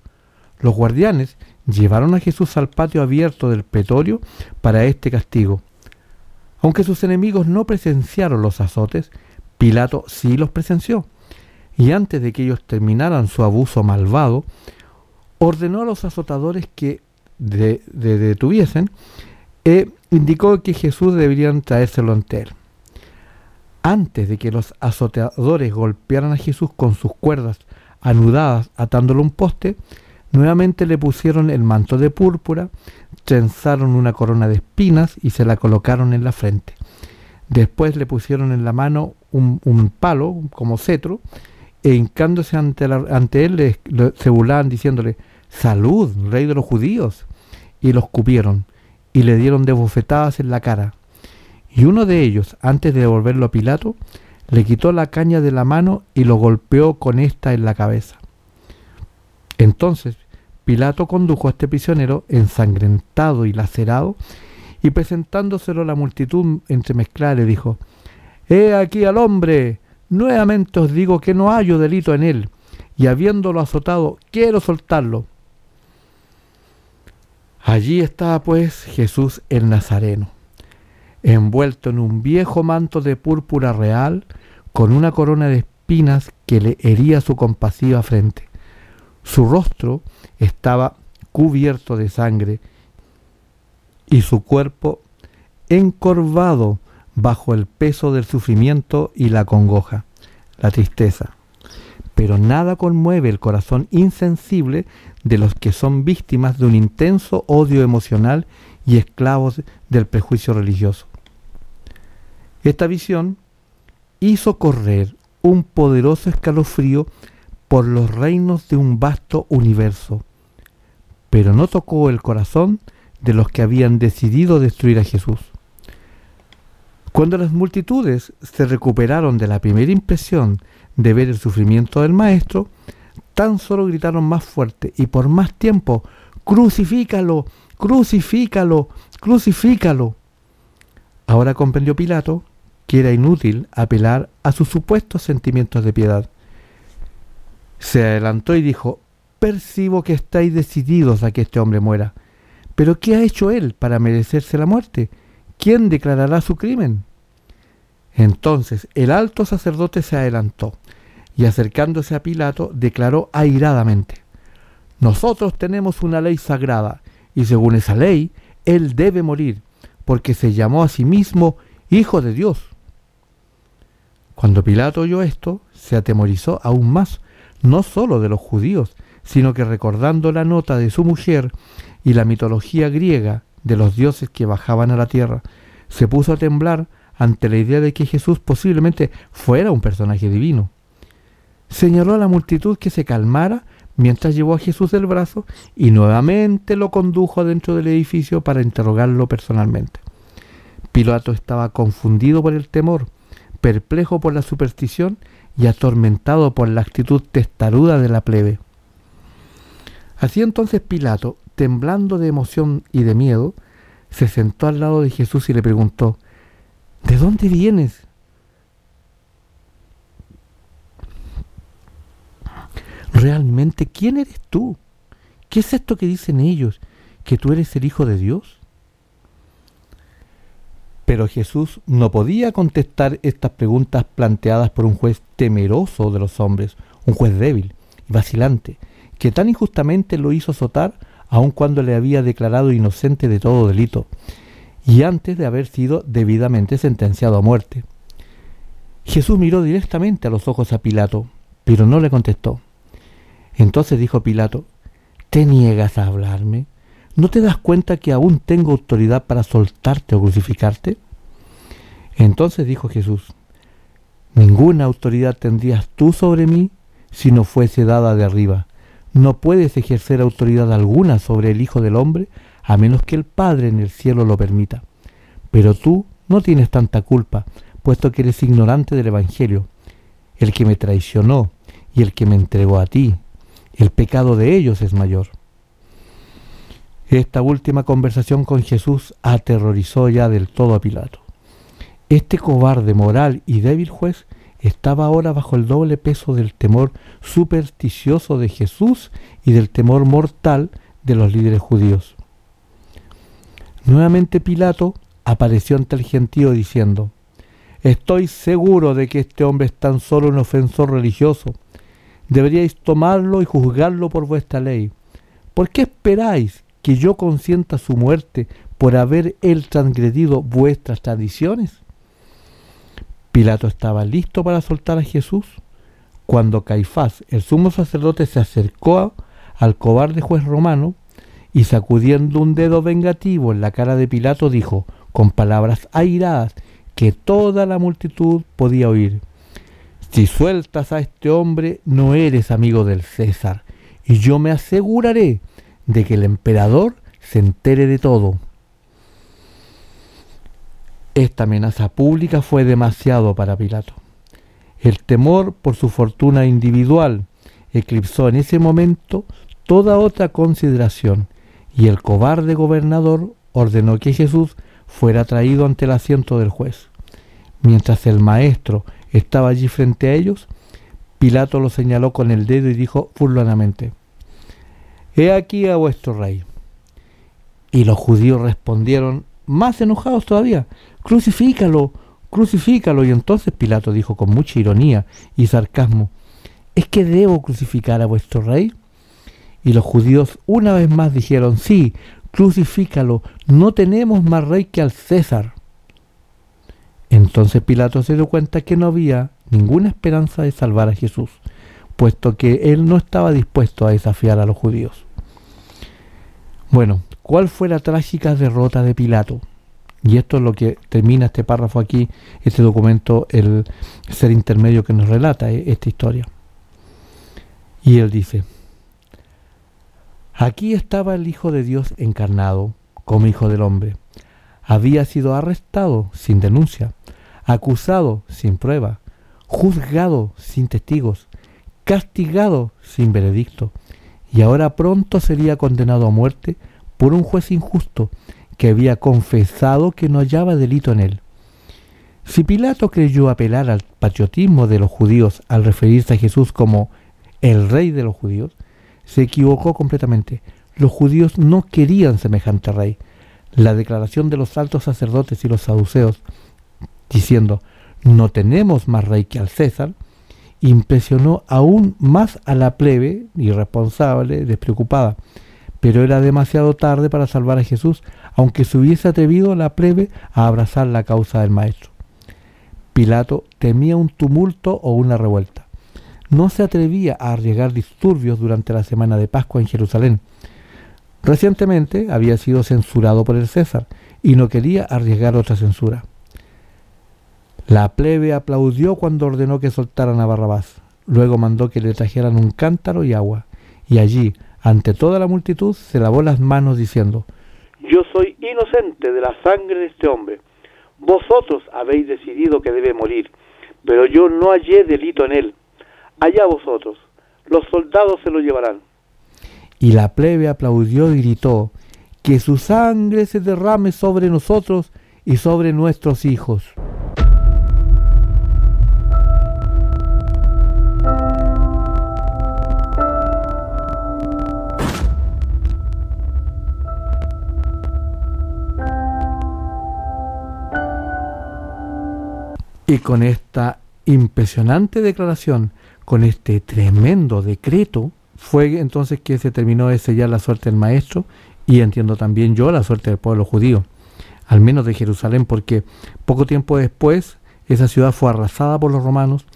Los guardianes llevaron a Jesús al patio abierto del pretorio para este castigo. Aunque sus enemigos no presenciaron los azotes, Pilato sí los presenció, y antes de que ellos terminaran su abuso malvado, ordenó a los azotadores que de, detuviesen e indicó que Jesús deberían traérselo ante él. Antes de que los azotadores golpearan a Jesús con sus cuerdas anudadas atándolo a un poste, nuevamente le pusieron el manto de púrpura, trenzaron una corona de espinas y se la colocaron en la frente. Después le pusieron en la mano un, palo como cetro e hincándose ante, él se burlaban diciéndole, salud, rey de los judíos. Y los cupieron y le dieron de bofetadas en la cara. Y uno de ellos, antes de devolverlo a Pilato, le quitó la caña de la mano y lo golpeó con esta en la cabeza. Entonces Pilato condujo a este prisionero ensangrentado y lacerado, y presentándoselo a la multitud entremezclada le dijo, He aquí al hombre, nuevamente os digo que no hallo delito en él, y habiéndolo azotado, quiero soltarlo. Allí estaba pues Jesús el Nazareno, envuelto en un viejo manto de púrpura real, con una corona de espinas que le hería su compasiva frente. Su rostro estaba cubierto de sangre y su cuerpo encorvado bajo el peso del sufrimiento y la congoja, la tristeza pero nada conmueve el corazón insensible de los que son víctimas de un intenso odio emocional y esclavos del prejuicio religioso. Esta visión hizo correr un poderoso escalofrío por los reinos de un vasto universo, pero no tocó el corazón de los que habían decidido destruir a Jesús. Cuando las multitudes se recuperaron de la primera impresión de ver el sufrimiento del Maestro, tan solo gritaron más fuerte y por más tiempo, crucifícalo, crucifícalo, crucifícalo. Ahora comprendió Pilato que era inútil apelar a sus supuestos sentimientos de piedad. Se adelantó y dijo, percibo que estáis decididos a que este hombre muera. Pero ¿qué ha hecho él para merecerse la muerte? ¿Quién declarará su crimen? Entonces el alto sacerdote se adelantó y acercándose a Pilato declaró airadamente, Nosotros tenemos una ley sagrada y según esa ley él debe morir porque se llamó a sí mismo Hijo de Dios. Cuando Pilato oyó esto, se atemorizó aún más, no sólo de los judíos, sino que recordando la nota de su mujer y la mitología griega de los dioses que bajaban a la tierra, se puso a temblar ante la idea de que Jesús posiblemente fuera un personaje divino. Señaló a la multitud que se calmara mientras llevó a Jesús del brazo y nuevamente lo condujo adentro del edificio para interrogarlo personalmente. Pilato estaba confundido por el temor, perplejo por la superstición y atormentado por la actitud testaruda de la plebe. Así entonces Pilato, temblando de emoción y de miedo, se sentó al lado de Jesús y le preguntó, ¿De dónde vienes? ¿Realmente quién eres tú? ¿Qué es esto que dicen ellos? ¿Que tú eres el Hijo de Dios? Pero Jesús no podía contestar estas preguntas planteadas por un juez temeroso de los hombres, un juez débil y vacilante, que tan injustamente lo hizo azotar aun cuando le había declarado inocente de todo delito, y antes de haber sido debidamente sentenciado a muerte. Jesús miró directamente a los ojos a Pilato, pero no le contestó. Entonces dijo Pilato, ¿te niegas a hablarme? ¿No te das cuenta que aún tengo autoridad para soltarte o crucificarte? Entonces dijo Jesús, Ninguna autoridad tendrías tú sobre mí si no fuese dada de arriba. No puedes ejercer autoridad alguna sobre el Hijo del Hombre a menos que el Padre en el cielo lo permita. Pero tú no tienes tanta culpa, puesto que eres ignorante del Evangelio. El que me traicionó y el que me entregó a ti, el pecado de ellos es mayor. Esta última conversación con Jesús aterrorizó ya del todo a Pilato. Este cobarde, moral y débil juez estaba ahora bajo el doble peso del temor supersticioso de Jesús y del temor mortal de los líderes judíos. Nuevamente Pilato apareció ante el gentío diciendo, Estoy seguro de que este hombre es tan solo un ofensor religioso. Deberíais tomarlo y juzgarlo por vuestra ley. ¿Por qué esperáis que yo consienta su muerte por haber él transgredido vuestras tradiciones? Pilato estaba listo para soltar a Jesús cuando Caifás, el sumo sacerdote, se acercó al cobarde juez romano y sacudiendo un dedo vengativo en la cara de Pilato dijo, con palabras airadas que toda la multitud podía oír, si sueltas a este hombre no eres amigo del César, y yo me aseguraré de que el emperador se entere de todo. Esta amenaza pública fue demasiado para Pilato. El temor por su fortuna individual eclipsó en ese momento toda otra consideración y el cobarde gobernador ordenó que Jesús fuera traído ante el asiento del juez. Mientras el maestro estaba allí frente a ellos, Pilato lo señaló con el dedo y dijo furlanamente, He aquí a vuestro rey. Y los judíos respondieron, más enojados todavía, crucifícalo, crucifícalo. Y entonces Pilato dijo con mucha ironía y sarcasmo, ¿es que debo crucificar a vuestro rey? Y los judíos una vez más dijeron, sí, crucifícalo, no tenemos más rey que al César. Entonces Pilato se dio cuenta que no había ninguna esperanza de salvar a Jesús, puesto que él no estaba dispuesto a desafiar a los judíos. Bueno, ¿cuál fue la trágica derrota de Pilato? Y esto es lo que termina este párrafo aquí, este documento, el ser intermedio que nos relata eh, esta historia. Y él dice, aquí estaba el Hijo de Dios encarnado como Hijo del Hombre. Había sido arrestado sin denuncia, acusado sin prueba, juzgado sin testigos, castigado sin veredicto, y ahora pronto sería condenado a muerte por un juez injusto que había confesado que no hallaba delito en él. Si Pilato creyó apelar al patriotismo de los judíos al referirse a Jesús como el rey de los judíos, se equivocó completamente. Los judíos no querían semejante rey. La declaración de los altos sacerdotes y los saduceos, diciendo, no tenemos más rey que al César, impresionó aún más a la plebe irresponsable, despreocupada. Pero era demasiado tarde para salvar a Jesús, aunque se hubiese atrevido la plebe a abrazar la causa del maestro. Pilato temía un tumulto o una revuelta. No se atrevía a arriesgar disturbios durante la semana de Pascua en Jerusalén. Recientemente había sido censurado por el César y no quería arriesgar otra censura. La plebe aplaudió cuando ordenó que soltaran a Barrabás. Luego mandó que le trajeran un cántaro y agua. Y allí, ante toda la multitud, se lavó las manos diciendo, yo soy inocente de la sangre de este hombre. Vosotros habéis decidido que debe morir, pero yo no hallé delito en él. Allá vosotros, los soldados se lo llevarán. Y la plebe aplaudió y gritó, que su sangre se derrame sobre nosotros y sobre nuestros hijos. Y con esta impresionante declaración, con este tremendo decreto, fue entonces que se terminó de sellar la suerte del maestro y entiendo también yo la suerte del pueblo judío, al menos de Jerusalén, porque poco tiempo después esa ciudad fue arrasada por los romanos,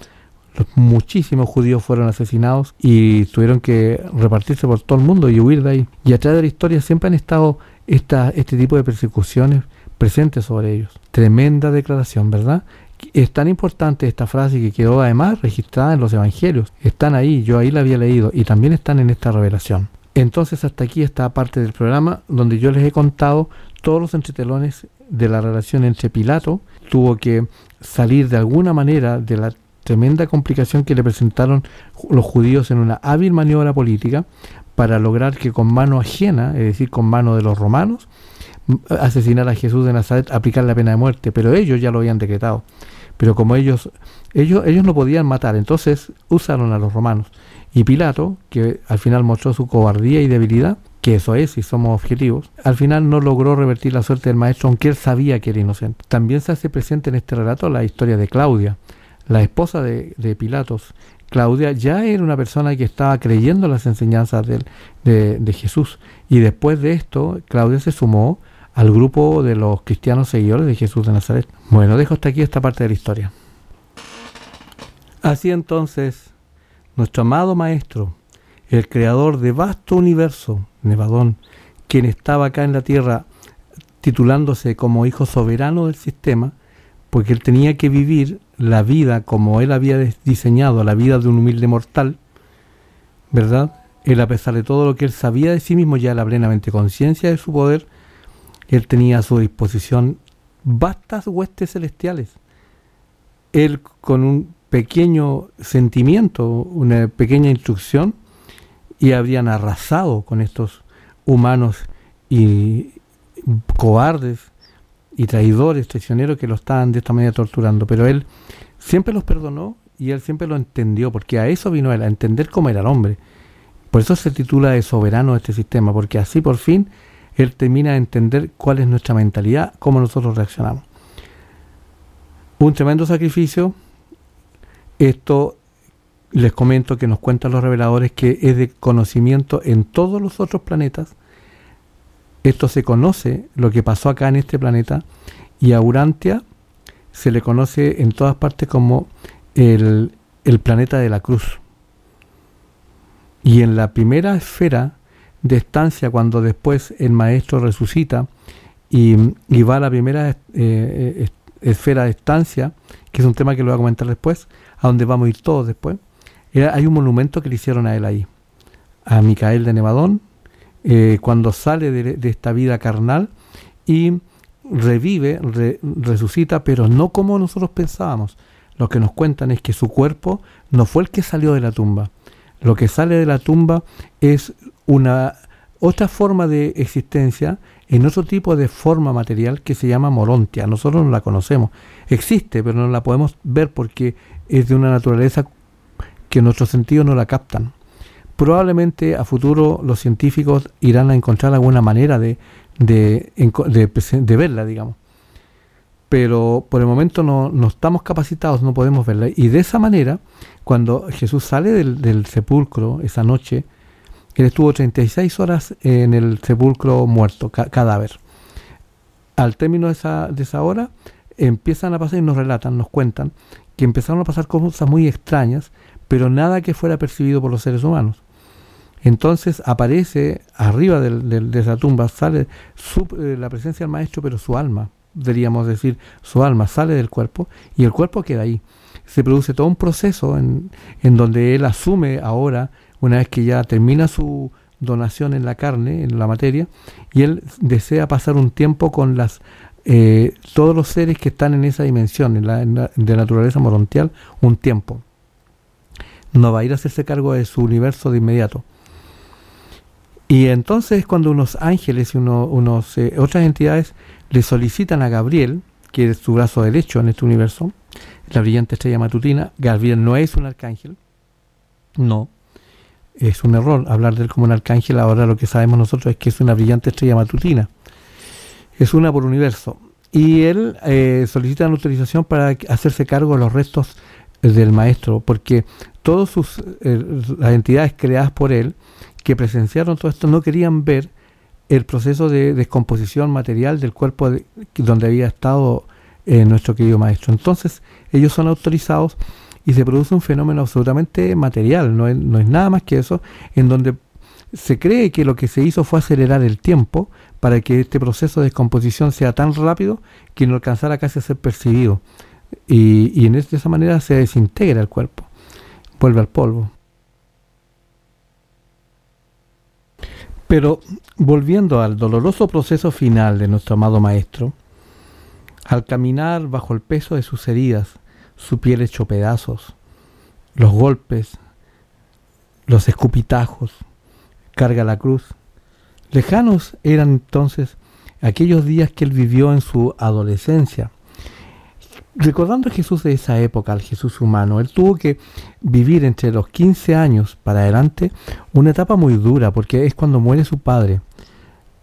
muchísimos judíos fueron asesinados y tuvieron que repartirse por todo el mundo y huir de ahí. Y a través de la historia siempre han estado esta, este tipo de persecuciones presentes sobre ellos. Tremenda declaración, ¿verdad? Es tan importante esta frase que quedó además registrada en los evangelios. Están ahí, yo ahí la había leído y también están en esta revelación. Entonces hasta aquí está parte del programa donde yo les he contado todos los entretelones de la relación entre Pilato, tuvo que salir de alguna manera de la tremenda complicación que le presentaron los judíos en una hábil maniobra política para lograr que con mano ajena, es decir, con mano de los romanos, asesinar a Jesús de Nazaret, aplicar la pena de muerte, pero ellos ya lo habían decretado. Pero como ellos, ellos, ellos no podían matar, entonces usaron a los romanos. Y Pilato, que al final mostró su cobardía y debilidad, que eso es, si somos objetivos, al final no logró revertir la suerte del maestro, aunque él sabía que era inocente. También se hace presente en este relato la historia de Claudia, la esposa de, Pilatos. Claudia ya era una persona que estaba creyendo las enseñanzas de, de Jesús. Y después de esto, Claudia se sumó al grupo de los cristianos seguidores de Jesús de Nazaret. Bueno, dejo hasta aquí esta parte de la historia. Así entonces, nuestro amado Maestro, el creador de vasto universo, Nevadón, quien estaba acá en la tierra titulándose como hijo soberano del sistema, porque él tenía que vivir la vida como él había diseñado, la vida de un humilde mortal, ¿verdad? Él, a pesar de todo lo que él sabía de sí mismo, ya la plenamente conciencia de su poder, él tenía a su disposición vastas huestes celestiales. Él con un pequeño sentimiento, una pequeña instrucción, y habrían arrasado con estos humanos y cobardes y traidores, traicioneros que lo estaban de esta manera torturando. Pero él siempre los perdonó y él siempre lo entendió, porque a eso vino él, a entender cómo era el hombre. Por eso se titula de soberano este sistema, porque así por fin él termina de entender cuál es nuestra mentalidad, cómo nosotros reaccionamos. Un tremendo sacrificio. Esto les comento que nos cuentan los reveladores que es de conocimiento en todos los otros planetas. Esto se conoce, lo que pasó acá en este planeta, y a Urantia se le conoce en todas partes como el, el planeta de la cruz. Y en la primera esfera de estancia cuando después el maestro resucita y, va a la primera eh, eh, esfera de estancia, que es un tema que lo voy a comentar después, a donde vamos a ir todos después. hay un monumento que le hicieron a él ahí, a Micael de Nevadón, eh, cuando sale de, esta vida carnal y revive, resucita, pero no como nosotros pensábamos. Lo que nos cuentan es que su cuerpo no fue el que salió de la tumba. Lo que sale de la tumba es una otra forma de existencia en otro tipo de forma material que se llama morontia. Nosotros no la conocemos. Existe, pero no la podemos ver porque es de una naturaleza que nuestros sentidos no la captan. Probablemente a futuro los científicos irán a encontrar alguna manera de, de, de, verla, digamos. Pero por el momento no, no, estamos capacitados, no podemos verla. Y de esa manera, cuando Jesús sale del, del sepulcro esa noche, él estuvo 36 horas en el sepulcro muerto, cadáver. Al término de esa, de esa hora, empiezan a pasar y nos relatan, nos cuentan, que empezaron a pasar cosas muy extrañas, pero nada que fuera percibido por los seres humanos. Entonces aparece arriba de esa tumba, sale eh, la presencia del maestro, pero su alma, deberíamos decir, su alma sale del cuerpo y el cuerpo queda ahí. Se produce todo un proceso en, en donde él asume ahora una vez que ya termina su donación en la carne, en la materia, y él desea pasar un tiempo con las eh, todos los seres que están en esa dimensión, en la, de naturaleza morontial, un tiempo. No va a ir a hacerse cargo de su universo de inmediato. Y entonces cuando unos ángeles y unos, eh, otras entidades le solicitan a Gabriel, que es su brazo derecho en este universo, la brillante estrella matutina, Gabriel no es un arcángel, no, es un error hablar de él como un arcángel. Ahora lo que sabemos nosotros es que es una brillante estrella matutina. Es una por universo. Y él eh, solicita una autorización para hacerse cargo de los restos del maestro, porque todas sus eh, las entidades creadas por él que presenciaron todo esto no querían ver el proceso de descomposición material del cuerpo donde había estado eh, nuestro querido maestro. Entonces ellos son autorizados y se produce un fenómeno absolutamente material, no es, nada más que eso, en donde se cree que lo que se hizo fue acelerar el tiempo para que este proceso de descomposición sea tan rápido que no alcanzara casi a ser percibido. Y, y en de esa manera se desintegra el cuerpo, vuelve al polvo. Pero volviendo al doloroso proceso final de nuestro amado Maestro, al caminar bajo el peso de sus heridas, su piel hecho pedazos, los golpes, los escupitajos, carga la cruz. Lejanos eran entonces aquellos días que él vivió en su adolescencia. Recordando a Jesús de esa época, al Jesús humano, él tuvo que vivir entre los 15 años para adelante una etapa muy dura, porque es cuando muere su padre.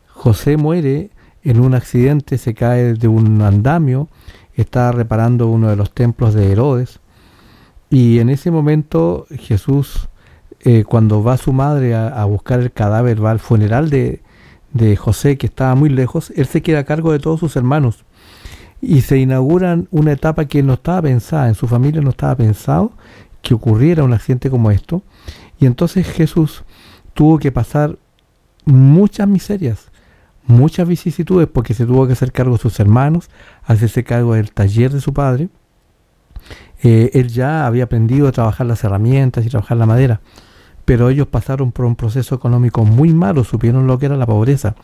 José muere en un accidente, se cae de un andamio, está reparando uno de los templos de Herodes, y en ese momento Jesús, eh, cuando va su madre a, buscar el cadáver, va al funeral de, de José, que estaba muy lejos, él se queda a cargo de todos sus hermanos y se inaugura una etapa que no estaba pensada, en su familia no estaba pensado que ocurriera un accidente como esto. Y entonces Jesús tuvo que pasar muchas miserias, muchas vicisitudes, porque se tuvo que hacer cargo de sus hermanos, hacerse cargo del taller de su padre. Eh, él ya había aprendido a trabajar las herramientas y trabajar la madera, pero ellos pasaron por un proceso económico muy malo, supieron lo que era la pobreza,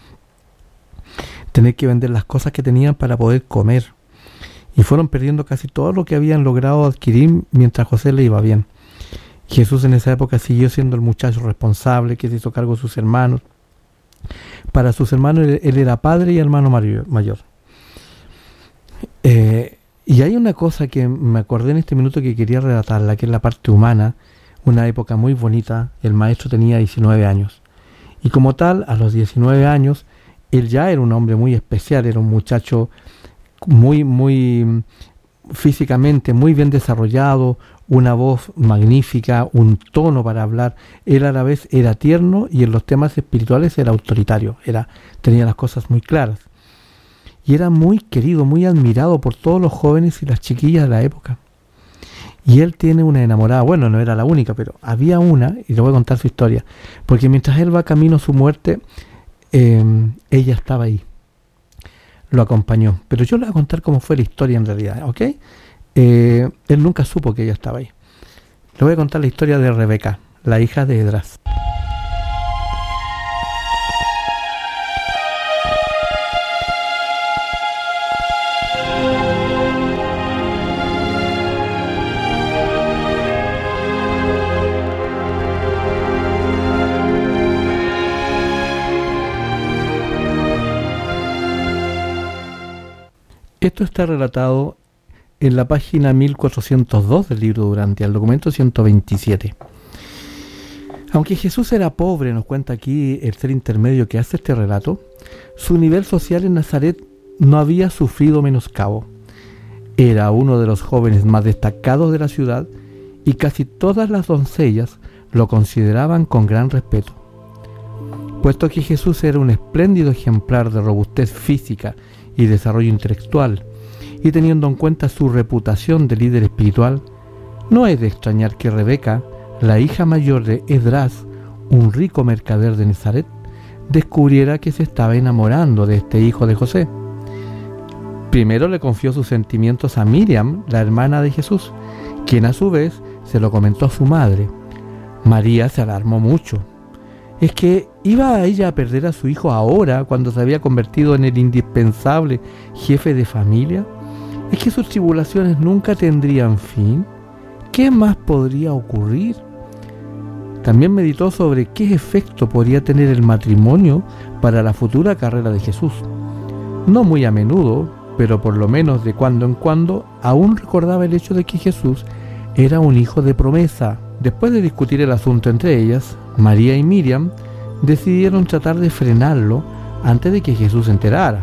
tener que vender las cosas que tenían para poder comer. Y fueron perdiendo casi todo lo que habían logrado adquirir mientras José le iba bien. Jesús en esa época siguió siendo el muchacho responsable que se hizo cargo de sus hermanos. Para sus hermanos él, era padre y hermano mayor. Eh, y hay una cosa que me acordé en este minuto que quería relatarla, que es la parte humana, una época muy bonita. El maestro tenía 19 años. Y como tal, a los 19 años, él ya era un hombre muy especial, era un muchacho muy, muy físicamente muy bien desarrollado, una voz magnífica, un tono para hablar. Él a la vez era tierno y en los temas espirituales era autoritario, era, tenía las cosas muy claras. Y era muy querido, muy admirado por todos los jóvenes y las chiquillas de la época. Y él tiene una enamorada, bueno, no era la única, pero había una, y le voy a contar su historia, porque mientras él va camino a su muerte, Em, ella estaba ahí. Lo acompañó. Pero yo le voy a contar cómo fue la historia en realidad, ¿ok? Eh, él nunca supo que ella estaba ahí. Le voy a contar la historia de Rebeca, la hija de Edras. Esto está relatado en la página 1402 del libro Durante, al documento 127. Aunque Jesús era pobre, nos cuenta aquí el ser intermedio que hace este relato, su nivel social en Nazaret no había sufrido menoscabo. Era uno de los jóvenes más destacados de la ciudad y casi todas las doncellas lo consideraban con gran respeto. Puesto que Jesús era un espléndido ejemplar de robustez física y desarrollo intelectual, y teniendo en cuenta su reputación de líder espiritual, no es de extrañar que Rebeca, la hija mayor de Edras, un rico mercader de Nazaret, descubriera que se estaba enamorando de este hijo de José. Primero le confió sus sentimientos a Miriam, la hermana de Jesús, quien a su vez se lo comentó a su madre. María se alarmó mucho es que iba ella a perder a su hijo ahora cuando se había convertido en el indispensable jefe de familia. Es que sus tribulaciones nunca tendrían fin. ¿Qué más podría ocurrir? También meditó sobre qué efecto podría tener el matrimonio para la futura carrera de Jesús. No muy a menudo, pero por lo menos de cuando en cuando, aún recordaba el hecho de que Jesús era un hijo de promesa. Después de discutir el asunto entre ellas, María y Miriam decidieron tratar de frenarlo antes de que Jesús se enterara,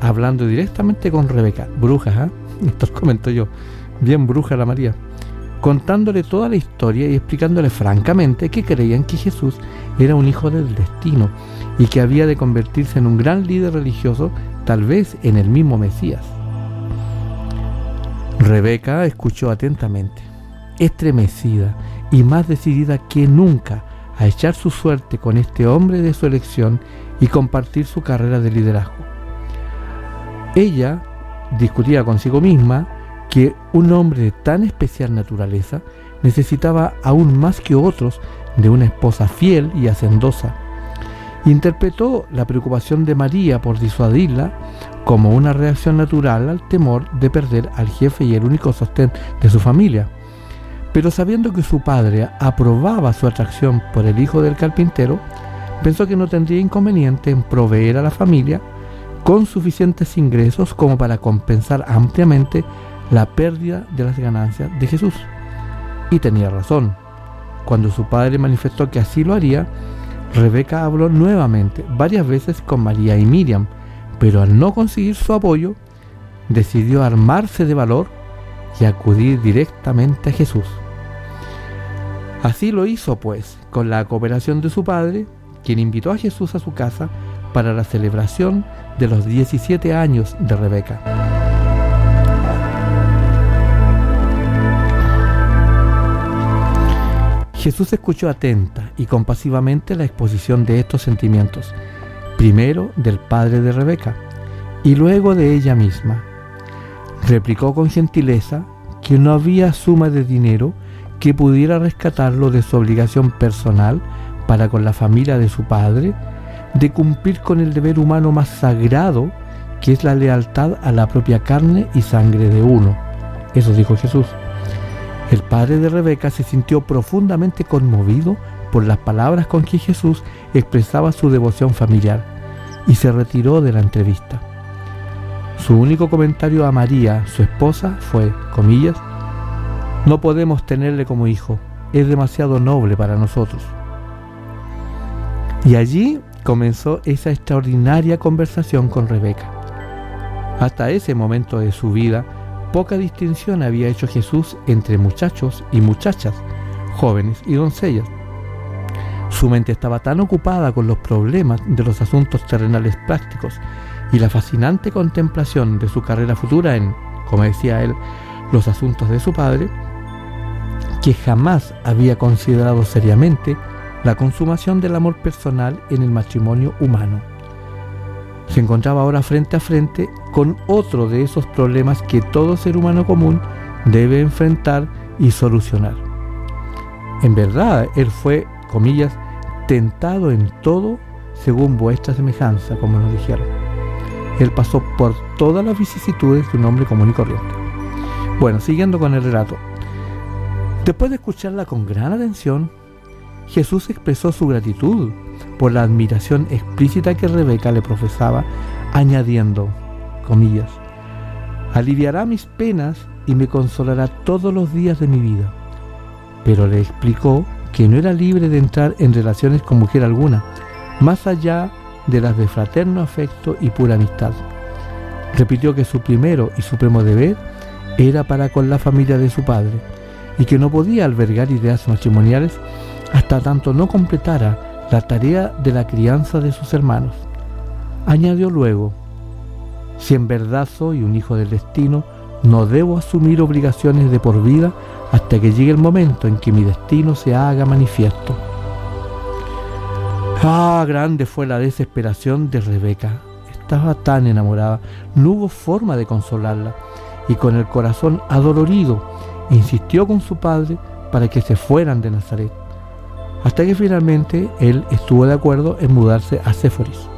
hablando directamente con Rebeca, bruja, ¿eh? esto comento yo, bien bruja la María, contándole toda la historia y explicándole francamente que creían que Jesús era un hijo del destino y que había de convertirse en un gran líder religioso, tal vez en el mismo Mesías. Rebeca escuchó atentamente, estremecida y más decidida que nunca a echar su suerte con este hombre de su elección y compartir su carrera de liderazgo. Ella discutía consigo misma que un hombre de tan especial naturaleza necesitaba aún más que otros de una esposa fiel y hacendosa. Interpretó la preocupación de María por disuadirla como una reacción natural al temor de perder al jefe y el único sostén de su familia. Pero sabiendo que su padre aprobaba su atracción por el hijo del carpintero, pensó que no tendría inconveniente en proveer a la familia con suficientes ingresos como para compensar ampliamente la pérdida de las ganancias de Jesús. Y tenía razón. Cuando su padre manifestó que así lo haría, Rebeca habló nuevamente varias veces con María y Miriam, pero al no conseguir su apoyo, decidió armarse de valor y acudir directamente a Jesús. Así lo hizo, pues, con la cooperación de su padre, quien invitó a Jesús a su casa para la celebración de los 17 años de Rebeca. Jesús escuchó atenta y compasivamente la exposición de estos sentimientos, primero del padre de Rebeca y luego de ella misma. Replicó con gentileza que no había suma de dinero que pudiera rescatarlo de su obligación personal para con la familia de su padre, de cumplir con el deber humano más sagrado, que es la lealtad a la propia carne y sangre de uno. Eso dijo Jesús. El padre de Rebeca se sintió profundamente conmovido por las palabras con que Jesús expresaba su devoción familiar y se retiró de la entrevista. Su único comentario a María, su esposa, fue, comillas, no podemos tenerle como hijo, es demasiado noble para nosotros. Y allí comenzó esa extraordinaria conversación con Rebeca. Hasta ese momento de su vida, poca distinción había hecho Jesús entre muchachos y muchachas, jóvenes y doncellas. Su mente estaba tan ocupada con los problemas de los asuntos terrenales prácticos y la fascinante contemplación de su carrera futura en, como decía él, los asuntos de su padre, que jamás había considerado seriamente la consumación del amor personal en el matrimonio humano. Se encontraba ahora frente a frente con otro de esos problemas que todo ser humano común debe enfrentar y solucionar. En verdad, él fue, comillas, tentado en todo según vuestra semejanza, como nos dijeron. Él pasó por todas las vicisitudes de un hombre común y corriente. Bueno, siguiendo con el relato. Después de escucharla con gran atención, Jesús expresó su gratitud por la admiración explícita que Rebeca le profesaba, añadiendo, comillas, aliviará mis penas y me consolará todos los días de mi vida. Pero le explicó que no era libre de entrar en relaciones con mujer alguna, más allá de las de fraterno afecto y pura amistad. Repitió que su primero y supremo deber era para con la familia de su padre, y que no podía albergar ideas matrimoniales hasta tanto no completara la tarea de la crianza de sus hermanos. Añadió luego, si en verdad soy un hijo del destino, no debo asumir obligaciones de por vida hasta que llegue el momento en que mi destino se haga manifiesto. Ah, grande fue la desesperación de Rebeca. Estaba tan enamorada, no hubo forma de consolarla, y con el corazón adolorido, insistió con su padre para que se fueran de Nazaret hasta que finalmente él estuvo de acuerdo en mudarse a Séforis.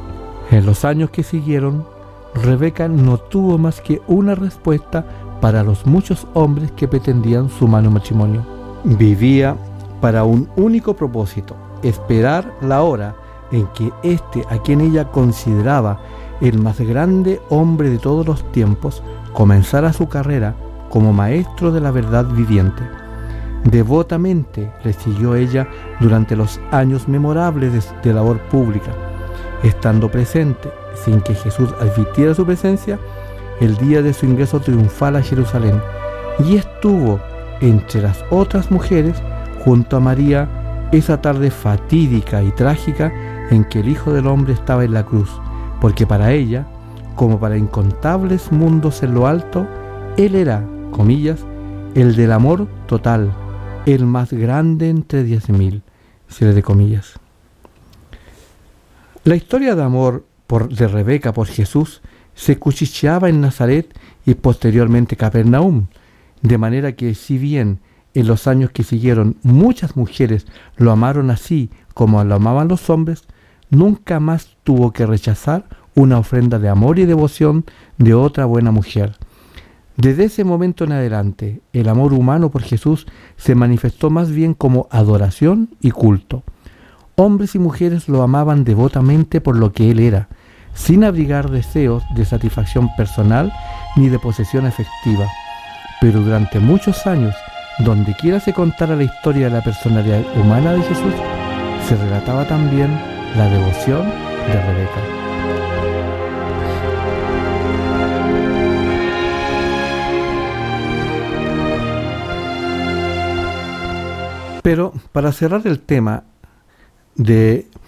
En los años que siguieron, Rebeca no tuvo más que una respuesta para los muchos hombres que pretendían su mano matrimonio. Vivía para un único propósito, esperar la hora en que éste a quien ella consideraba el más grande hombre de todos los tiempos comenzara su carrera como maestro de la verdad viviente. Devotamente le siguió ella durante los años memorables de, labor pública, estando presente, sin que Jesús advirtiera su presencia, el día de su ingreso triunfal a Jerusalén, y estuvo entre las otras mujeres junto a María esa tarde fatídica y trágica en que el Hijo del Hombre estaba en la cruz, porque para ella, como para incontables mundos en lo alto, Él era, comillas, el del amor total, el más grande entre diez mil, de comillas. La historia de amor por, de Rebeca por Jesús se cuchicheaba en Nazaret y posteriormente Capernaum, de manera que si bien en los años que siguieron muchas mujeres lo amaron así como lo amaban los hombres, nunca más tuvo que rechazar una ofrenda de amor y devoción de otra buena mujer, desde ese momento en adelante, el amor humano por Jesús se manifestó más bien como adoración y culto. Hombres y mujeres lo amaban devotamente por lo que Él era, sin abrigar deseos de satisfacción personal ni de posesión efectiva. Pero durante muchos años, donde quiera se contara la historia de la personalidad humana de Jesús, se relataba también la devoción de Rebeca. Pero para cerrar el tema de